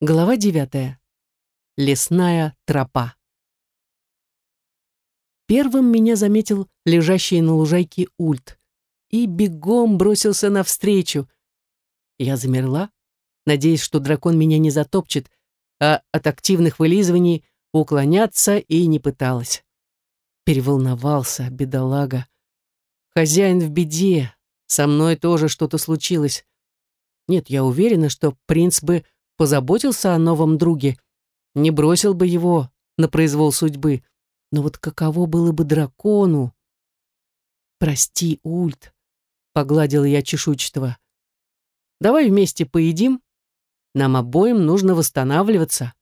Глава девятая. Лесная тропа. Первым меня заметил лежащий на лужайке ульт и бегом бросился навстречу. Я замерла, надеясь, что дракон меня не затопчет, а от активных вылизываний уклоняться и не пыталась. Переволновался, бедолага. Хозяин в беде, со мной тоже что-то случилось. Нет, я уверена, что принц бы позаботился о новом друге, не бросил бы его на произвол судьбы. Но вот каково было бы дракону? «Прости, Ульт», — погладила я чешуйчатого. «Давай вместе поедим. Нам обоим нужно восстанавливаться».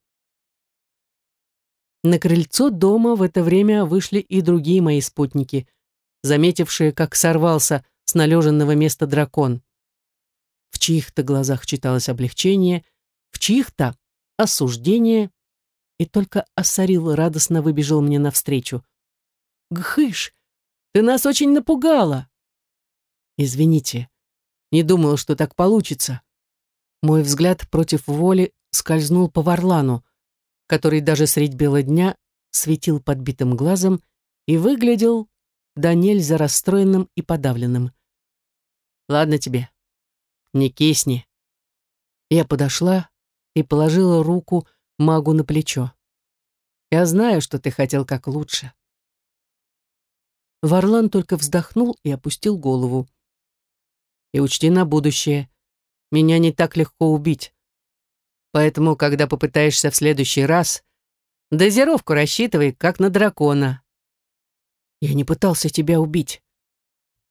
На крыльцо дома в это время вышли и другие мои спутники, заметившие, как сорвался с належенного места дракон. В чьих-то глазах читалось облегчение, в чьих-то осуждение, и только Ассарил радостно выбежал мне навстречу. «Гхыш, ты нас очень напугала!» «Извините, не думал, что так получится». Мой взгляд против воли скользнул по Варлану, который даже средь бела дня светил подбитым глазом и выглядел да нельзя расстроенным и подавленным. «Ладно тебе, не кисни». Я подошла, и положила руку магу на плечо. «Я знаю, что ты хотел как лучше». Варлан только вздохнул и опустил голову. «И учти на будущее, меня не так легко убить. Поэтому, когда попытаешься в следующий раз, дозировку рассчитывай, как на дракона». «Я не пытался тебя убить».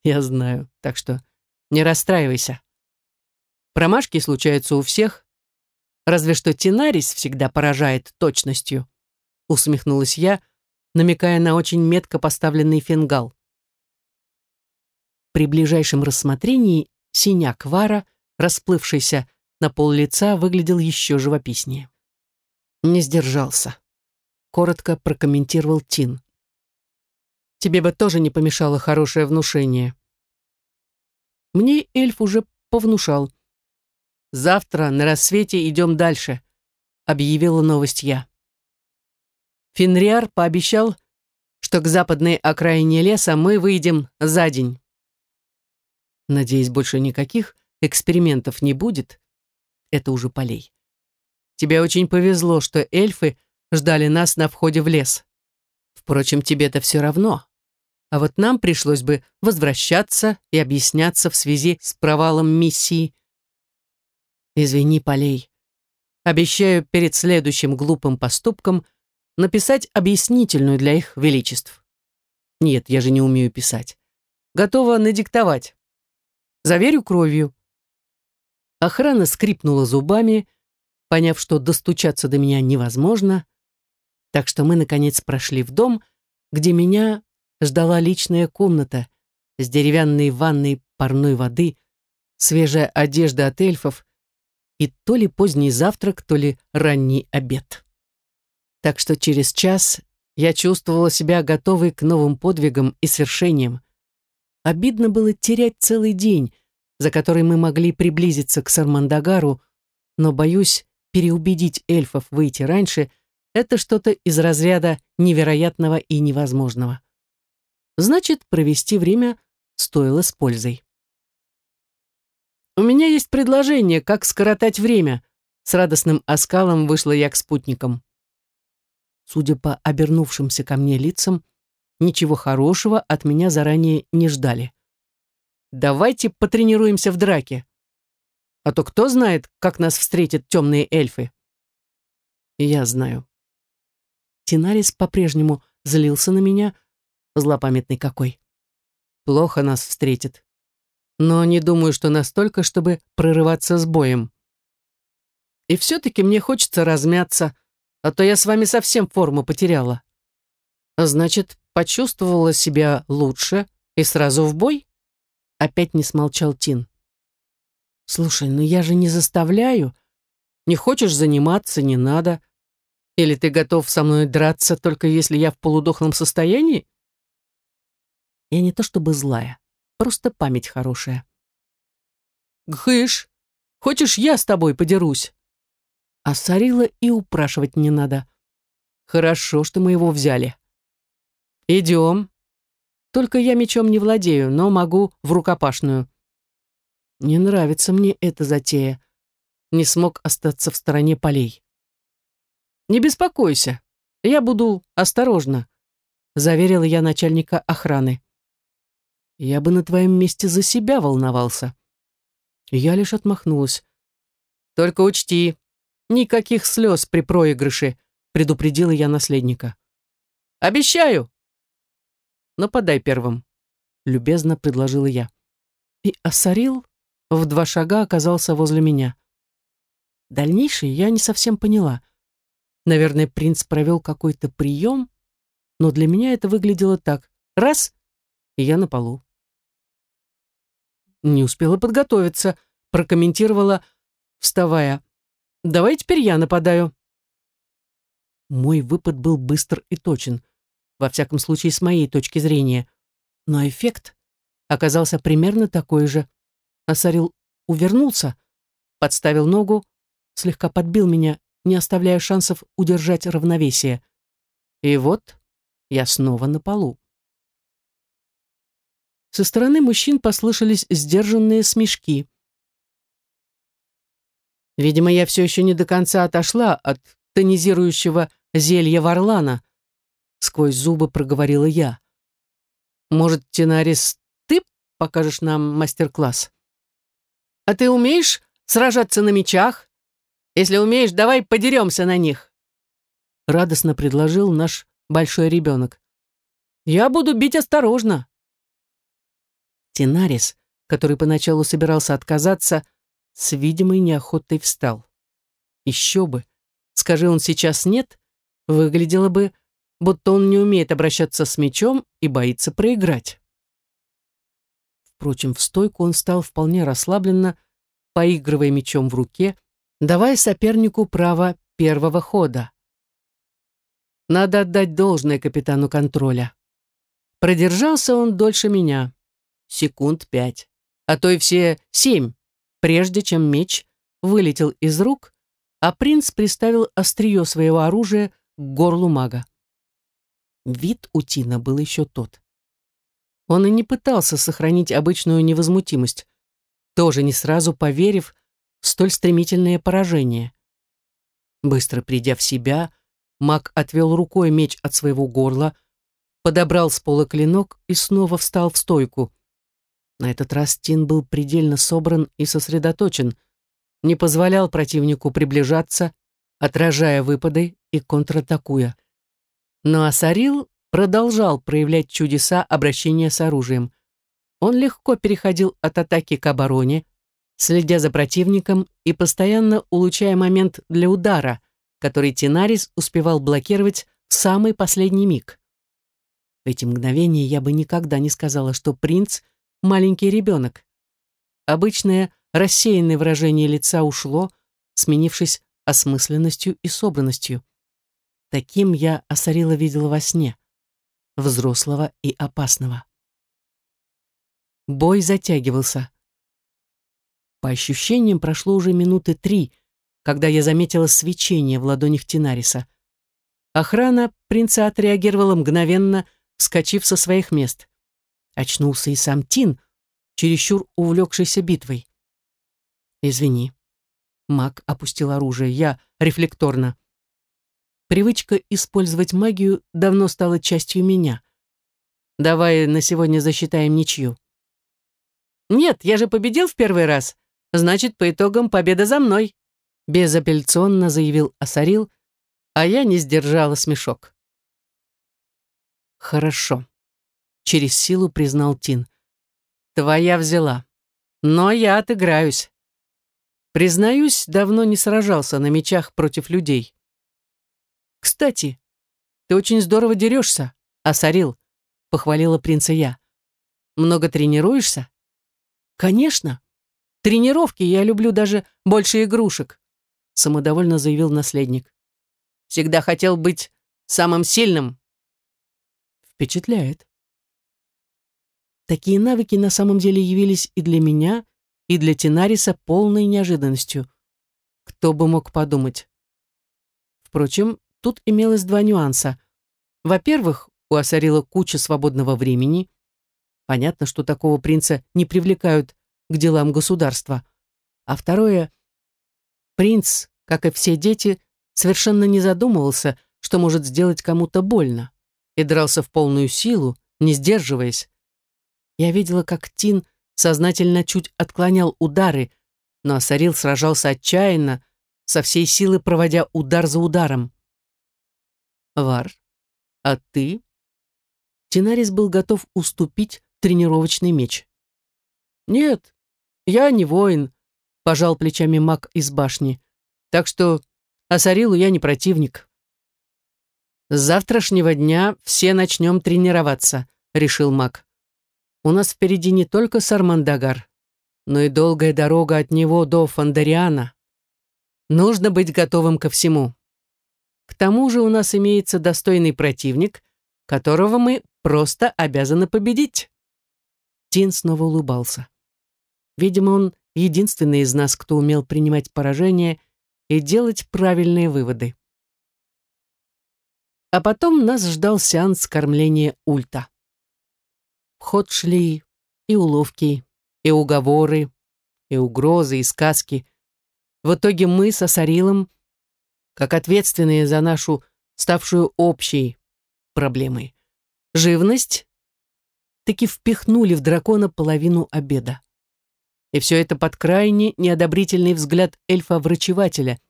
«Я знаю, так что не расстраивайся. Промашки случаются у всех, Разве что Тинарис всегда поражает точностью», — усмехнулась я, намекая на очень метко поставленный фингал. При ближайшем рассмотрении синяк Вара, расплывшийся на пол лица, выглядел еще живописнее. Не сдержался. Коротко прокомментировал Тин. «Тебе бы тоже не помешало хорошее внушение». Мне эльф уже повнушал — Завтра на рассвете идем дальше», — объявила новость я. Фенриар пообещал, что к западной окраине леса мы выйдем за день. Надеюсь, больше никаких экспериментов не будет. Это уже полей. Тебе очень повезло, что эльфы ждали нас на входе в лес. Впрочем, тебе-то все равно. А вот нам пришлось бы возвращаться и объясняться в связи с провалом миссии. Извини, Полей. Обещаю перед следующим глупым поступком написать объяснительную для их величеств. Нет, я же не умею писать. Готова надиктовать. Заверю кровью. Охрана скрипнула зубами, поняв, что достучаться до меня невозможно, так что мы, наконец, прошли в дом, где меня ждала личная комната с деревянной ванной парной воды, свежая одежда от эльфов и то ли поздний завтрак, то ли ранний обед. Так что через час я чувствовала себя готовой к новым подвигам и свершениям. Обидно было терять целый день, за который мы могли приблизиться к Сармандагару, но, боюсь, переубедить эльфов выйти раньше — это что-то из разряда невероятного и невозможного. Значит, провести время стоило с пользой. «У меня есть предложение, как скоротать время», с радостным оскалом вышла я к спутникам. Судя по обернувшимся ко мне лицам, ничего хорошего от меня заранее не ждали. «Давайте потренируемся в драке. А то кто знает, как нас встретят темные эльфы?» «Я знаю». Тинарис по-прежнему злился на меня, злопамятный какой. «Плохо нас встретит но не думаю, что настолько, чтобы прорываться с боем. И все-таки мне хочется размяться, а то я с вами совсем форму потеряла. Значит, почувствовала себя лучше и сразу в бой? Опять не смолчал Тин. Слушай, ну я же не заставляю. Не хочешь заниматься, не надо. Или ты готов со мной драться, только если я в полудохлом состоянии? Я не то чтобы злая. Просто память хорошая. «Гхыш, хочешь, я с тобой подерусь?» А Сарила и упрашивать не надо. Хорошо, что мы его взяли. Идем. Только я мечом не владею, но могу в рукопашную. Не нравится мне эта затея. Не смог остаться в стороне полей. Не беспокойся, я буду осторожна, заверила я начальника охраны. Я бы на твоем месте за себя волновался. Я лишь отмахнулась. Только учти, никаких слез при проигрыше, предупредила я наследника. Обещаю. Нападай первым, любезно предложила я. И Асарил в два шага оказался возле меня. Дальнейшее я не совсем поняла. Наверное, принц провел какой-то прием, но для меня это выглядело так. Раз — и я на полу. Не успела подготовиться, прокомментировала, вставая. «Давай теперь я нападаю». Мой выпад был быстр и точен, во всяком случае, с моей точки зрения. Но эффект оказался примерно такой же. Асарил увернулся, подставил ногу, слегка подбил меня, не оставляя шансов удержать равновесие. И вот я снова на полу. Со стороны мужчин послышались сдержанные смешки. Видимо, я все еще не до конца отошла от тонизирующего зелья Варлана. Сквозь зубы проговорила я. Может, Тинарис, ты покажешь нам мастер-класс? А ты умеешь сражаться на мечах? Если умеешь, давай подеремся на них. Радостно предложил наш большой ребенок. Я буду бить осторожно. Тинарис, который поначалу собирался отказаться, с видимой неохотой встал. Еще бы, скажи он сейчас нет, выглядело бы, будто он не умеет обращаться с мечом и боится проиграть. Впрочем, в стойку он стал вполне расслабленно, поигрывая мечом в руке, давая сопернику право первого хода. Надо отдать должное капитану контроля. Продержался он дольше меня секунд пять, а то и все семь, прежде чем меч вылетел из рук, а принц приставил острие своего оружия к горлу мага. Вид у Тина был еще тот. Он и не пытался сохранить обычную невозмутимость, тоже не сразу поверив в столь стремительное поражение. Быстро придя в себя, маг отвел рукой меч от своего горла, подобрал с пола клинок и снова встал в стойку. На этот раз Тин был предельно собран и сосредоточен, не позволял противнику приближаться, отражая выпады и контратакуя. Но Асарил продолжал проявлять чудеса обращения с оружием. Он легко переходил от атаки к обороне, следя за противником и постоянно улучшая момент для удара, который Тинарис успевал блокировать в самый последний миг. В эти мгновения я бы никогда не сказала, что принц маленький ребенок. Обычное рассеянное выражение лица ушло, сменившись осмысленностью и собранностью. Таким я Осарила видела во сне, взрослого и опасного. Бой затягивался. По ощущениям прошло уже минуты три, когда я заметила свечение в ладонях Тинариса. Охрана принца отреагировала мгновенно, вскочив со своих мест. Очнулся и сам Тин, чересчур увлекшийся битвой. «Извини». Маг опустил оружие. Я рефлекторно. Привычка использовать магию давно стала частью меня. Давай на сегодня засчитаем ничью. Нет, я же победил в первый раз. Значит, по итогам победа за мной. Безапелляционно заявил Асарил, а я не сдержала смешок. Хорошо через силу признал Тин. Твоя взяла. Но я отыграюсь. Признаюсь, давно не сражался на мечах против людей. Кстати, ты очень здорово дерешься, Асарил, похвалила принца я. Много тренируешься? Конечно. Тренировки я люблю даже больше игрушек, самодовольно заявил наследник. Всегда хотел быть самым сильным. Впечатляет. Такие навыки на самом деле явились и для меня, и для Тенариса полной неожиданностью. Кто бы мог подумать. Впрочем, тут имелось два нюанса. Во-первых, у Асарила куча свободного времени. Понятно, что такого принца не привлекают к делам государства. А второе, принц, как и все дети, совершенно не задумывался, что может сделать кому-то больно, и дрался в полную силу, не сдерживаясь. Я видела, как Тин сознательно чуть отклонял удары, но Асарил сражался отчаянно, со всей силы проводя удар за ударом. «Вар, а ты?» Тинарис был готов уступить тренировочный меч. «Нет, я не воин», — пожал плечами маг из башни. «Так что Асарилу я не противник». «С завтрашнего дня все начнем тренироваться», — решил маг. «У нас впереди не только Сармандагар, но и долгая дорога от него до Фандариана. Нужно быть готовым ко всему. К тому же у нас имеется достойный противник, которого мы просто обязаны победить». Тин снова улыбался. Видимо, он единственный из нас, кто умел принимать поражение и делать правильные выводы. А потом нас ждал сеанс кормления ульта. Ход шли и уловки, и уговоры, и угрозы, и сказки. В итоге мы со Сарилом, как ответственные за нашу, ставшую общей проблемой, живность, таки впихнули в дракона половину обеда. И все это под крайне неодобрительный взгляд эльфа-врачевателя,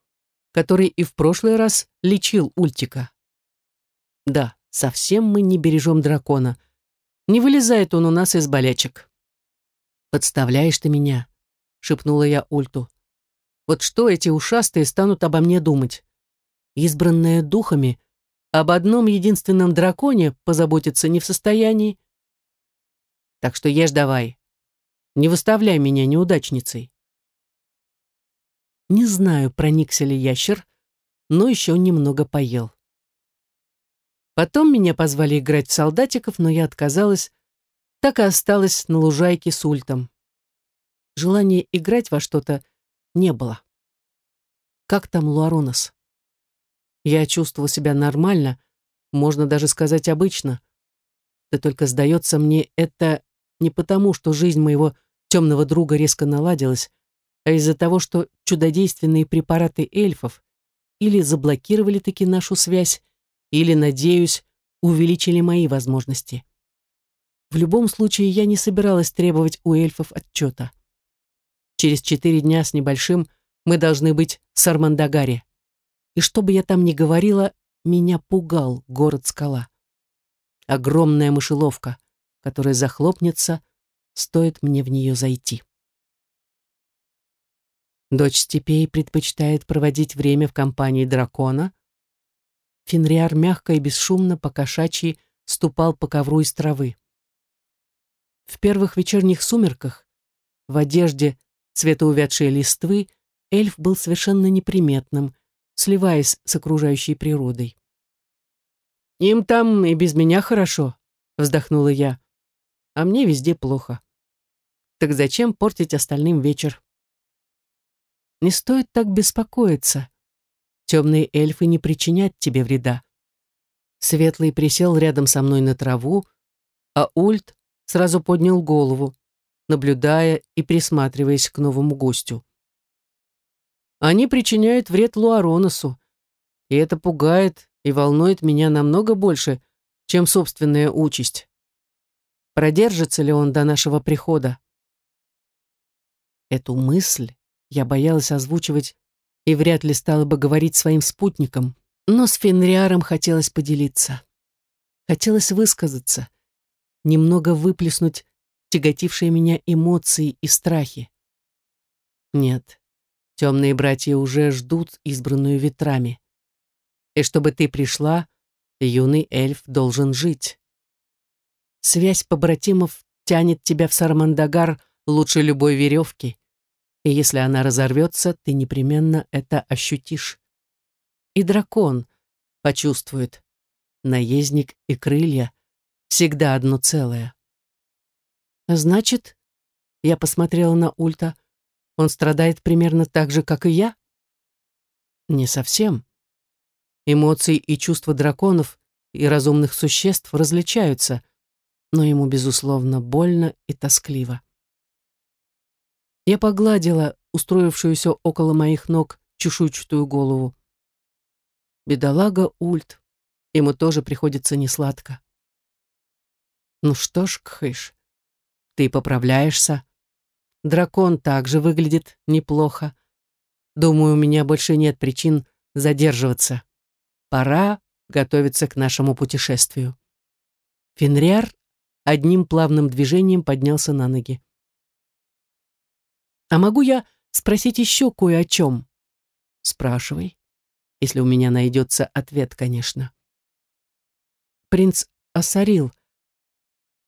который и в прошлый раз лечил Ультика. Да, совсем мы не бережем дракона. Не вылезает он у нас из болячек. «Подставляешь ты меня», — шепнула я Ульту. «Вот что эти ушастые станут обо мне думать? Избранная духами, об одном единственном драконе позаботиться не в состоянии. Так что ешь давай, не выставляй меня неудачницей. Не знаю, проникся ли ящер, но еще немного поел. Потом меня позвали играть в солдатиков, но я отказалась, так и осталась на лужайке с ультом. Желания играть во что-то не было. Как там Луаронос? Я чувствовала себя нормально, можно даже сказать обычно. Да только, сдается мне, это не потому, что жизнь моего темного друга резко наладилась, а из-за того, что чудодейственные препараты эльфов или заблокировали таки нашу связь, или, надеюсь, увеличили мои возможности. В любом случае, я не собиралась требовать у эльфов отчета. Через четыре дня с небольшим мы должны быть в Сармандагаре. И что бы я там ни говорила, меня пугал город-скала. Огромная мышеловка, которая захлопнется, стоит мне в нее зайти. Дочь степей предпочитает проводить время в компании дракона. Фенриар мягко и бесшумно по кошачьи ступал по ковру из травы. В первых вечерних сумерках, в одежде цвета увядшей листвы, эльф был совершенно неприметным, сливаясь с окружающей природой. «Им там и без меня хорошо», — вздохнула я а мне везде плохо. Так зачем портить остальным вечер? Не стоит так беспокоиться. Темные эльфы не причинят тебе вреда. Светлый присел рядом со мной на траву, а Ульт сразу поднял голову, наблюдая и присматриваясь к новому гостю. Они причиняют вред Луароносу, и это пугает и волнует меня намного больше, чем собственная участь. Продержится ли он до нашего прихода? Эту мысль я боялась озвучивать и вряд ли стала бы говорить своим спутникам, но с Фенриаром хотелось поделиться. Хотелось высказаться, немного выплеснуть тяготившие меня эмоции и страхи. Нет, темные братья уже ждут избранную ветрами. И чтобы ты пришла, юный эльф должен жить. Связь побратимов тянет тебя в Сармандагар лучше любой веревки. И если она разорвется, ты непременно это ощутишь. И дракон почувствует. Наездник и крылья всегда одно целое. Значит, я посмотрела на Ульта, он страдает примерно так же, как и я? Не совсем. Эмоции и чувства драконов и разумных существ различаются, но ему, безусловно, больно и тоскливо. Я погладила устроившуюся около моих ног чешуйчатую голову. Бедолага Ульт, ему тоже приходится несладко. Ну что ж, Кхыш, ты поправляешься. Дракон также выглядит неплохо. Думаю, у меня больше нет причин задерживаться. Пора готовиться к нашему путешествию. Фенриар одним плавным движением поднялся на ноги. «А могу я спросить еще кое о чем?» «Спрашивай, если у меня найдется ответ, конечно». «Принц Ассарил,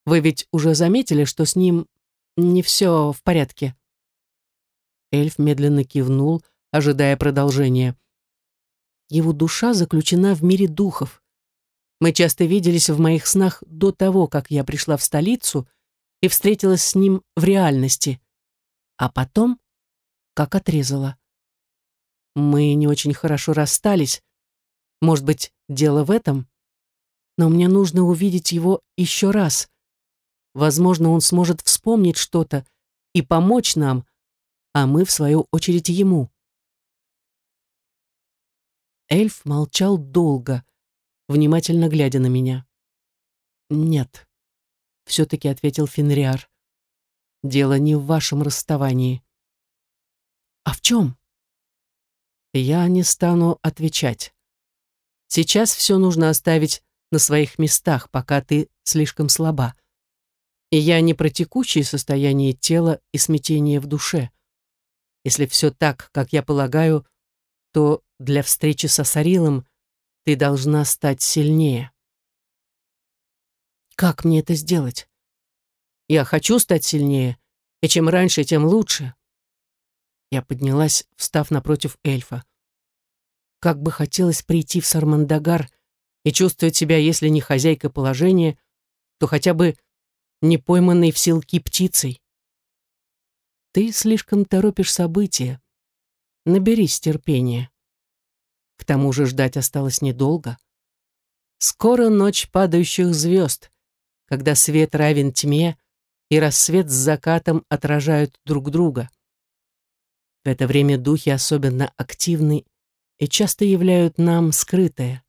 вы ведь уже заметили, что с ним не все в порядке?» Эльф медленно кивнул, ожидая продолжения. Его душа заключена в мире духов. Мы часто виделись в моих снах до того, как я пришла в столицу и встретилась с ним в реальности. А потом, как отрезала. Мы не очень хорошо расстались. Может быть, дело в этом? Но мне нужно увидеть его еще раз. Возможно, он сможет вспомнить что-то и помочь нам, а мы, в свою очередь, ему. Эльф молчал долго, внимательно глядя на меня. «Нет», — все-таки ответил Фенриар. «Дело не в вашем расставании». «А в чем?» «Я не стану отвечать. Сейчас все нужно оставить на своих местах, пока ты слишком слаба. И я не про текущее состояние тела и смятение в душе. Если все так, как я полагаю, то для встречи со Сарилом ты должна стать сильнее. Как мне это сделать? Я хочу стать сильнее, и чем раньше, тем лучше. Я поднялась, встав напротив эльфа. Как бы хотелось прийти в Сармандагар и чувствовать себя, если не хозяйкой положения, то хотя бы не пойманной в силки птицей. Ты слишком торопишь события. Наберись терпения. К тому же ждать осталось недолго. Скоро ночь падающих звезд, когда свет равен тьме, и рассвет с закатом отражают друг друга. В это время духи особенно активны и часто являют нам скрытое.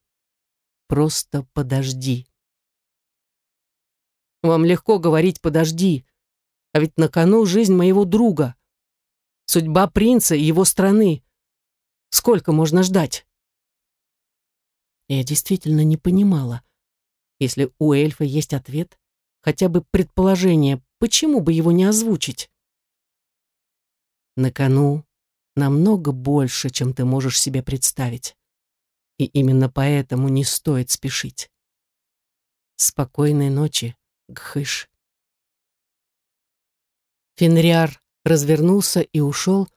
Просто подожди. Вам легко говорить «подожди», а ведь на кону жизнь моего друга, судьба принца и его страны. Сколько можно ждать? Я действительно не понимала. Если у эльфа есть ответ, хотя бы предположение, почему бы его не озвучить? На кону намного больше, чем ты можешь себе представить. И именно поэтому не стоит спешить. Спокойной ночи, Гхыш. Фенриар развернулся и ушел,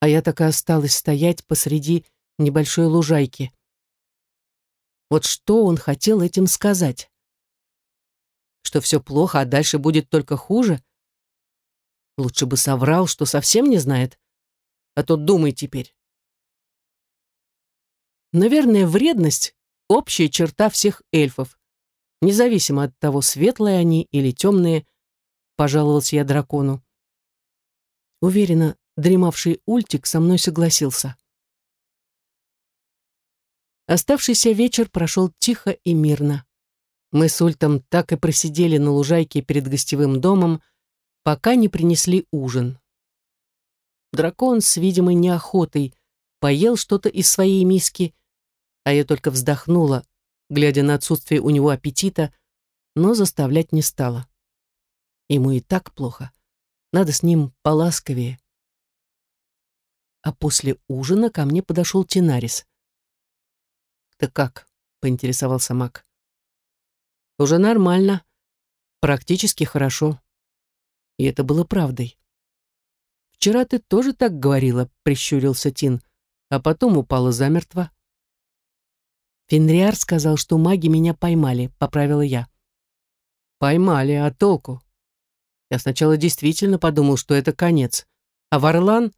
а я так и осталась стоять посреди небольшой лужайки. Вот что он хотел этим сказать? Что все плохо, а дальше будет только хуже? Лучше бы соврал, что совсем не знает. А то думай теперь. Наверное, вредность — общая черта всех эльфов, независимо от того, светлые они или темные, пожаловался я дракону. Уверенно, дремавший Ультик со мной согласился. Оставшийся вечер прошел тихо и мирно. Мы с Ультом так и просидели на лужайке перед гостевым домом, пока не принесли ужин. Дракон с видимой неохотой поел что-то из своей миски, а я только вздохнула, глядя на отсутствие у него аппетита, но заставлять не стала. Ему и так плохо. Надо с ним поласковее. А после ужина ко мне подошел Тинарис. «Ты как?» — поинтересовался Мак. «Уже нормально. Практически хорошо». И это было правдой. «Вчера ты тоже так говорила», — прищурился Тин, а потом упала замертво. Фенриар сказал, что маги меня поймали, поправила я. Поймали, а толку? Я сначала действительно подумал, что это конец. А Варлан,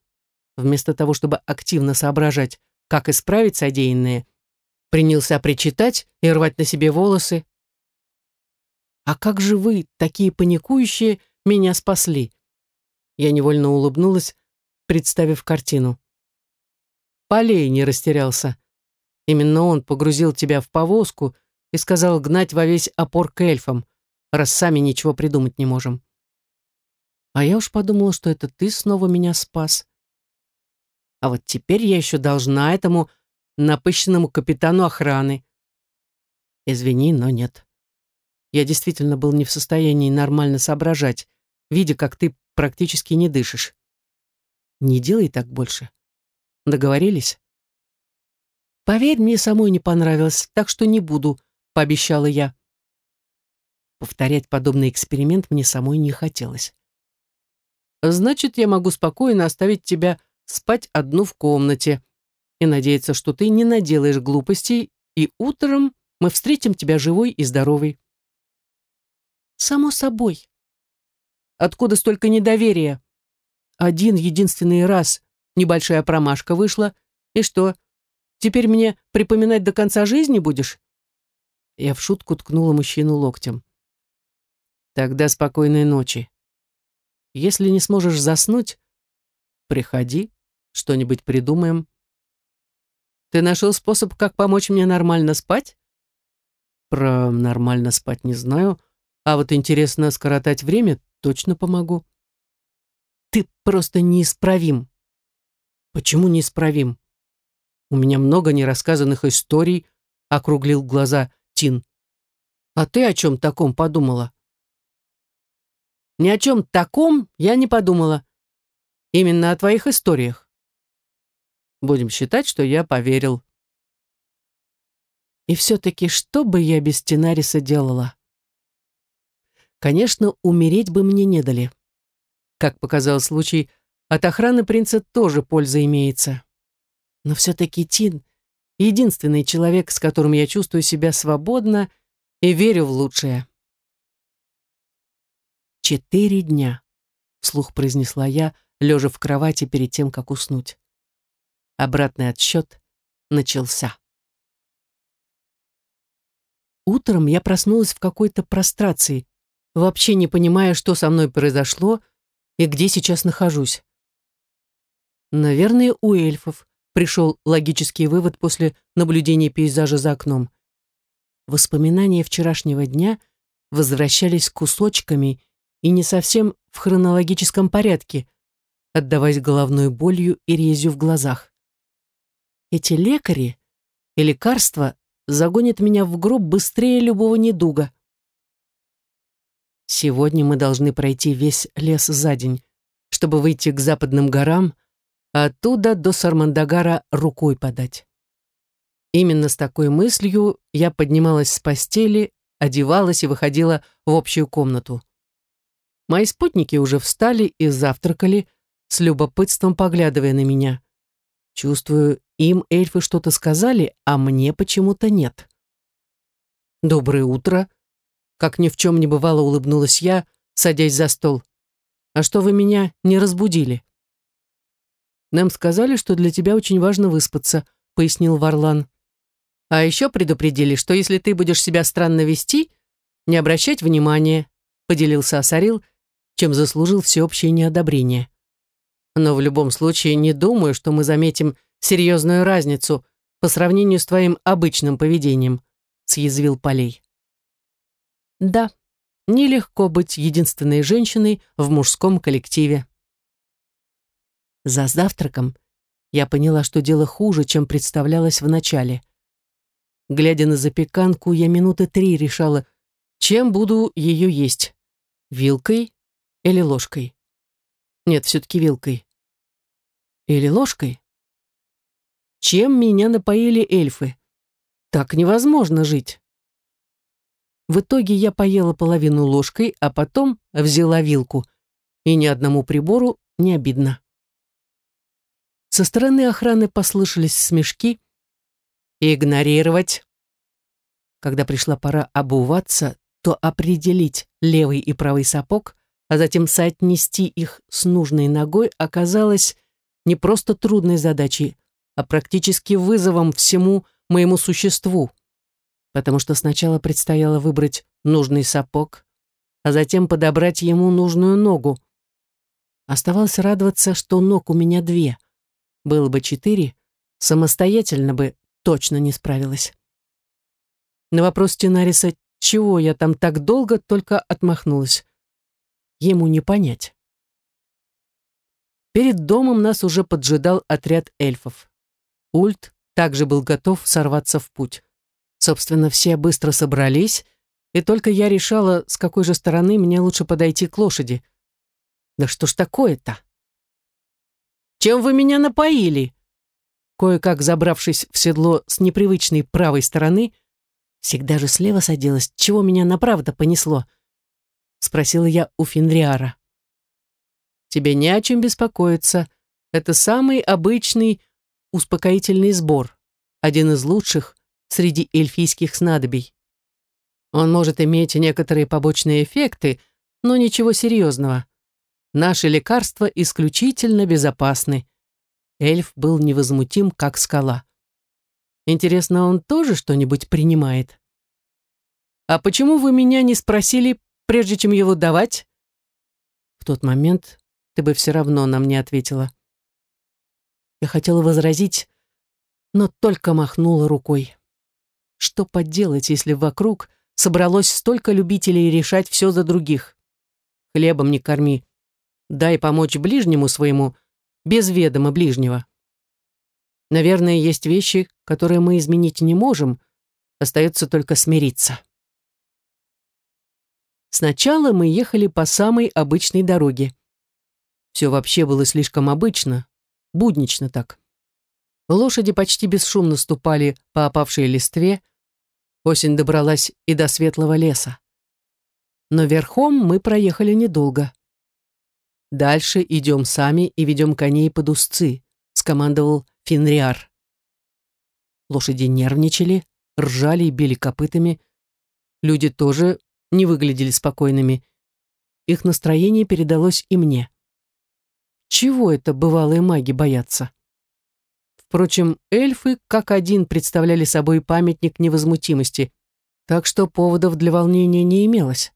вместо того, чтобы активно соображать, как исправить содеянное, принялся причитать и рвать на себе волосы. «А как же вы, такие паникующие, меня спасли?» Я невольно улыбнулась, представив картину. Полей не растерялся. Именно он погрузил тебя в повозку и сказал гнать во весь опор к эльфам, раз сами ничего придумать не можем. А я уж подумала, что это ты снова меня спас. А вот теперь я еще должна этому напыщенному капитану охраны. Извини, но нет. Я действительно был не в состоянии нормально соображать, видя, как ты практически не дышишь. Не делай так больше. Договорились? Поверь, мне самой не понравилось, так что не буду, пообещала я. Повторять подобный эксперимент мне самой не хотелось. Значит, я могу спокойно оставить тебя спать одну в комнате и надеяться, что ты не наделаешь глупостей, и утром мы встретим тебя живой и здоровой. Само собой. Откуда столько недоверия? Один единственный раз небольшая промашка вышла, и что, теперь мне припоминать до конца жизни будешь? Я в шутку ткнула мужчину локтем. Тогда спокойной ночи. Если не сможешь заснуть, приходи, что-нибудь придумаем. Ты нашел способ, как помочь мне нормально спать? Про нормально спать не знаю, а вот интересно скоротать время точно помогу. Ты просто неисправим. Почему неисправим? У меня много нерассказанных историй, округлил глаза Тин. А ты о чем таком подумала? Ни о чем таком я не подумала. Именно о твоих историях. Будем считать, что я поверил. И все-таки что бы я без Тенариса делала? Конечно, умереть бы мне не дали. Как показал случай, от охраны принца тоже польза имеется. Но все-таки Тин — единственный человек, с которым я чувствую себя свободно и верю в лучшее. «Четыре дня», — вслух произнесла я, лежа в кровати перед тем, как уснуть. Обратный отсчет начался. Утром я проснулась в какой-то прострации, вообще не понимая, что со мной произошло и где сейчас нахожусь. Наверное, у эльфов пришел логический вывод после наблюдения пейзажа за окном. Воспоминания вчерашнего дня возвращались кусочками и не совсем в хронологическом порядке, отдаваясь головной болью и резью в глазах. Эти лекари и лекарства загонят меня в гроб быстрее любого недуга. Сегодня мы должны пройти весь лес за день, чтобы выйти к западным горам, а оттуда до Сармандагара рукой подать. Именно с такой мыслью я поднималась с постели, одевалась и выходила в общую комнату. Мои спутники уже встали и завтракали, с любопытством поглядывая на меня. Чувствую, им эльфы что-то сказали, а мне почему-то нет. «Доброе утро!» Как ни в чем не бывало, улыбнулась я, садясь за стол. «А что вы меня не разбудили?» «Нам сказали, что для тебя очень важно выспаться», — пояснил Варлан. «А еще предупредили, что если ты будешь себя странно вести, не обращать внимания», — поделился Асарил, чем заслужил всеобщее неодобрение. «Но в любом случае не думаю, что мы заметим серьезную разницу по сравнению с твоим обычным поведением», — съязвил Полей. Да, нелегко быть единственной женщиной в мужском коллективе. За завтраком я поняла, что дело хуже, чем представлялось вначале. Глядя на запеканку, я минуты три решала, чем буду ее есть. Вилкой или ложкой? Нет, все-таки вилкой. Или ложкой? Чем меня напоили эльфы? Так невозможно жить. В итоге я поела половину ложкой, а потом взяла вилку. И ни одному прибору не обидно. Со стороны охраны послышались смешки. «Игнорировать!» Когда пришла пора обуваться, то определить левый и правый сапог, а затем соотнести их с нужной ногой оказалось не просто трудной задачей, а практически вызовом всему моему существу, потому что сначала предстояло выбрать нужный сапог, а затем подобрать ему нужную ногу. Оставалось радоваться, что ног у меня две. Было бы четыре, самостоятельно бы точно не справилась. На вопрос Тенариса, чего я там так долго, только отмахнулась. Ему не понять. Перед домом нас уже поджидал отряд эльфов. Ульт также был готов сорваться в путь. Собственно, все быстро собрались, и только я решала, с какой же стороны мне лучше подойти к лошади. Да что ж такое-то? «Чем вы меня напоили?» Кое-как забравшись в седло с непривычной правой стороны, всегда же слева садилась, чего меня направо-то понесло? Спросила я у Финриара. «Тебе не о чем беспокоиться. Это самый обычный успокоительный сбор, один из лучших среди эльфийских снадобий. Он может иметь некоторые побочные эффекты, но ничего серьезного. Наши лекарства исключительно безопасны. Эльф был невозмутим, как скала. Интересно, он тоже что-нибудь принимает? «А почему вы меня не спросили, прежде чем его давать?» В тот момент ты бы все равно нам не ответила. Я хотела возразить, но только махнула рукой. Что поделать, если вокруг собралось столько любителей решать все за других? Хлебом не корми. Дай помочь ближнему своему, без ведома ближнего. Наверное, есть вещи, которые мы изменить не можем, остается только смириться. Сначала мы ехали по самой обычной дороге. Все вообще было слишком обычно, буднично так. Лошади почти бесшумно ступали по опавшей листве. Осень добралась и до светлого леса. Но верхом мы проехали недолго. «Дальше идем сами и ведем коней под узцы», — скомандовал Финриар. Лошади нервничали, ржали и били копытами. Люди тоже не выглядели спокойными. Их настроение передалось и мне. Чего это бывалые маги боятся? Впрочем, эльфы как один представляли собой памятник невозмутимости, так что поводов для волнения не имелось.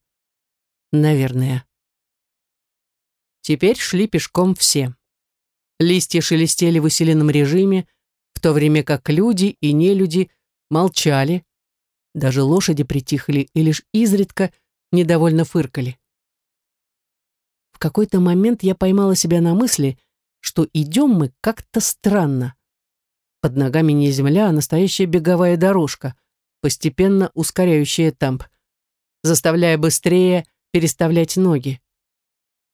Наверное. Теперь шли пешком все. Листья шелестели в усиленном режиме, в то время как люди и нелюди молчали, даже лошади притихли и лишь изредка недовольно фыркали. В какой-то момент я поймала себя на мысли, что идем мы как-то странно. Под ногами не земля, а настоящая беговая дорожка, постепенно ускоряющая темп, заставляя быстрее переставлять ноги.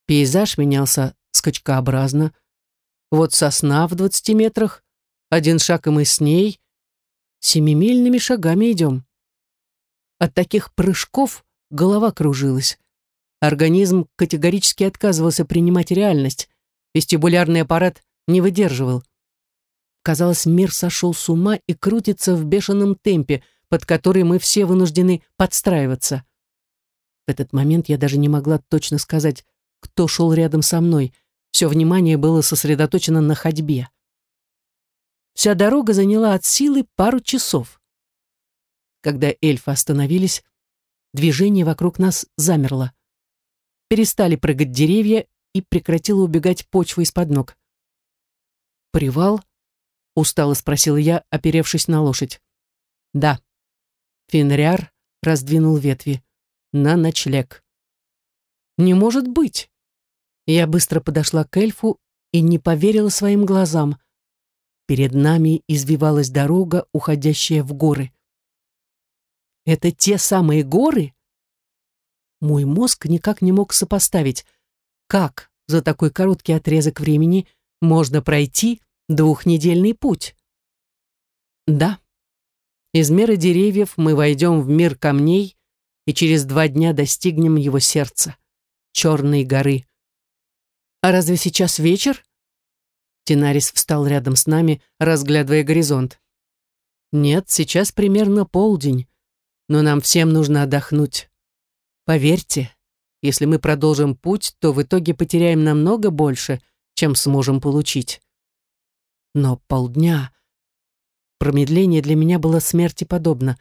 Пейзаж менялся скачкообразно. Вот сосна в двадцати метрах, один шаг и мы с ней. Семимильными шагами идем. От таких прыжков голова кружилась. Организм категорически отказывался принимать реальность. Вестибулярный аппарат не выдерживал. Казалось, мир сошел с ума и крутится в бешеном темпе, под который мы все вынуждены подстраиваться. В этот момент я даже не могла точно сказать, кто шел рядом со мной. Все внимание было сосредоточено на ходьбе. Вся дорога заняла от силы пару часов. Когда эльфы остановились, движение вокруг нас замерло перестали прыгать деревья и прекратила убегать почва из-под ног. «Привал?» — устало спросила я, оперевшись на лошадь. «Да». Фенриар раздвинул ветви. «На ночлег». «Не может быть!» Я быстро подошла к эльфу и не поверила своим глазам. Перед нами извивалась дорога, уходящая в горы. «Это те самые горы?» Мой мозг никак не мог сопоставить, как за такой короткий отрезок времени можно пройти двухнедельный путь. Да, из мира деревьев мы войдем в мир камней и через два дня достигнем его сердца, черной горы. А разве сейчас вечер? Тинарис встал рядом с нами, разглядывая горизонт. Нет, сейчас примерно полдень, но нам всем нужно отдохнуть. Поверьте, если мы продолжим путь, то в итоге потеряем намного больше, чем сможем получить. Но полдня... Промедление для меня было смерти подобно.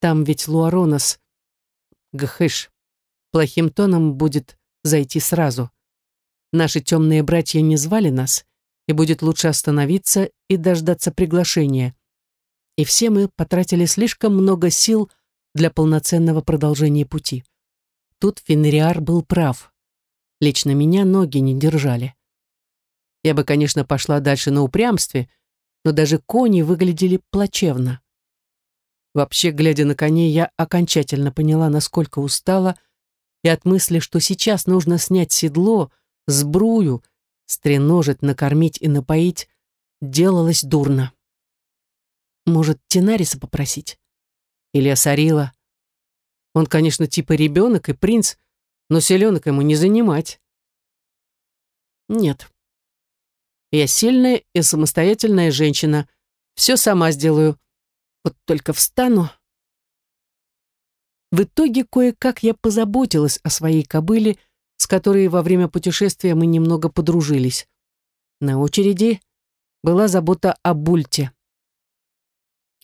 Там ведь Луаронос... Гхыш. Плохим тоном будет зайти сразу. Наши темные братья не звали нас, и будет лучше остановиться и дождаться приглашения. И все мы потратили слишком много сил для полноценного продолжения пути. Тут Фенриар был прав. Лично меня ноги не держали. Я бы, конечно, пошла дальше на упрямстве, но даже кони выглядели плачевно. Вообще, глядя на коней, я окончательно поняла, насколько устала, и от мысли, что сейчас нужно снять седло, сбрую, стреножить, накормить и напоить, делалось дурно. Может, Тенариса попросить? Или Асарила? Он, конечно, типа ребенок и принц, но селенок ему не занимать. Нет, я сильная и самостоятельная женщина. Все сама сделаю. Вот только встану. В итоге кое-как я позаботилась о своей кобыле, с которой во время путешествия мы немного подружились. На очереди была забота о бульте.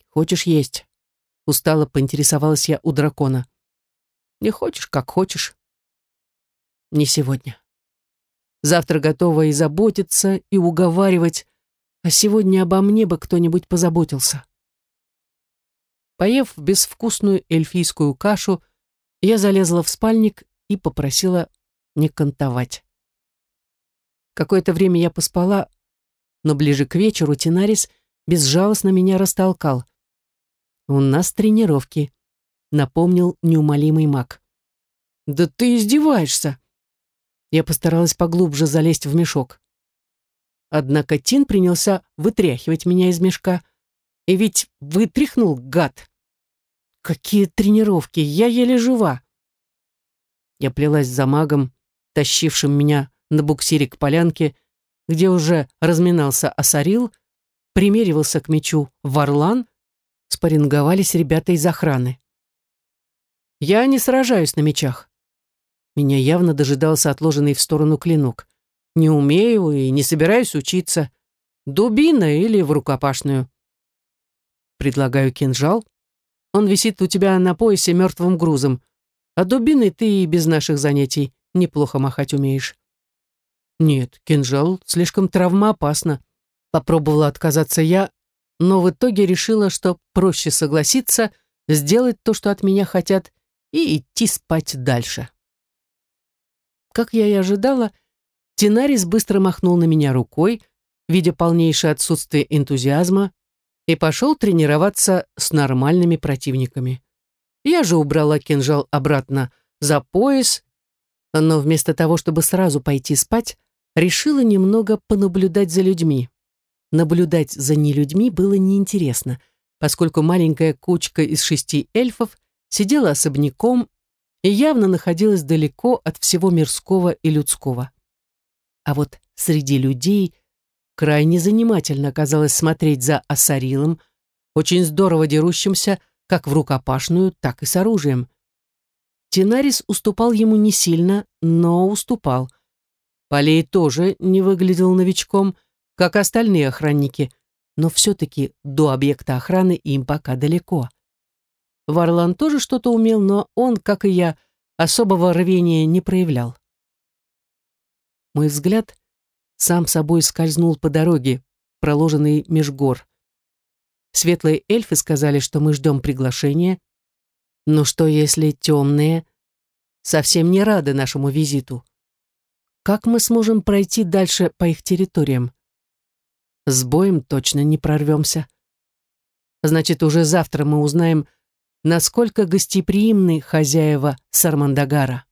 «Хочешь есть?» — устало поинтересовалась я у дракона. «Не хочешь, как хочешь». «Не сегодня». Завтра готова и заботиться, и уговаривать, а сегодня обо мне бы кто-нибудь позаботился. Поев безвкусную эльфийскую кашу, я залезла в спальник и попросила не кантовать. Какое-то время я поспала, но ближе к вечеру Тинарис безжалостно меня растолкал. «У нас тренировки», — напомнил неумолимый маг. «Да ты издеваешься!» Я постаралась поглубже залезть в мешок. Однако Тин принялся вытряхивать меня из мешка. И ведь вытряхнул, гад. Какие тренировки, я еле жива. Я плелась за магом, тащившим меня на буксире к полянке, где уже разминался Асарил, примеривался к мечу Варлан, спарринговались ребята из охраны. Я не сражаюсь на мечах. Меня явно дожидался отложенный в сторону клинок. Не умею и не собираюсь учиться. Дубина или в рукопашную. Предлагаю кинжал. Он висит у тебя на поясе мертвым грузом. А дубиной ты и без наших занятий неплохо махать умеешь. Нет, кинжал слишком травмоопасно. Попробовала отказаться я, но в итоге решила, что проще согласиться, сделать то, что от меня хотят, и идти спать дальше. Как я и ожидала, Тинарис быстро махнул на меня рукой, видя полнейшее отсутствие энтузиазма, и пошел тренироваться с нормальными противниками. Я же убрала кинжал обратно за пояс, но вместо того, чтобы сразу пойти спать, решила немного понаблюдать за людьми. Наблюдать за нелюдьми было неинтересно, поскольку маленькая кучка из шести эльфов сидела особняком и явно находилась далеко от всего мирского и людского. А вот среди людей крайне занимательно оказалось смотреть за Асарилом, очень здорово дерущимся как в рукопашную, так и с оружием. Тинарис уступал ему не сильно, но уступал. Полей тоже не выглядел новичком, как остальные охранники, но все-таки до объекта охраны им пока далеко. Варлан тоже что-то умел, но он, как и я, особого рвения не проявлял. Мой взгляд сам собой скользнул по дороге, проложенной меж гор. Светлые эльфы сказали, что мы ждем приглашения. Но что, если темные совсем не рады нашему визиту? Как мы сможем пройти дальше по их территориям? С боем точно не прорвемся. Значит, уже завтра мы узнаем, насколько гостеприимны хозяева Сармандагара.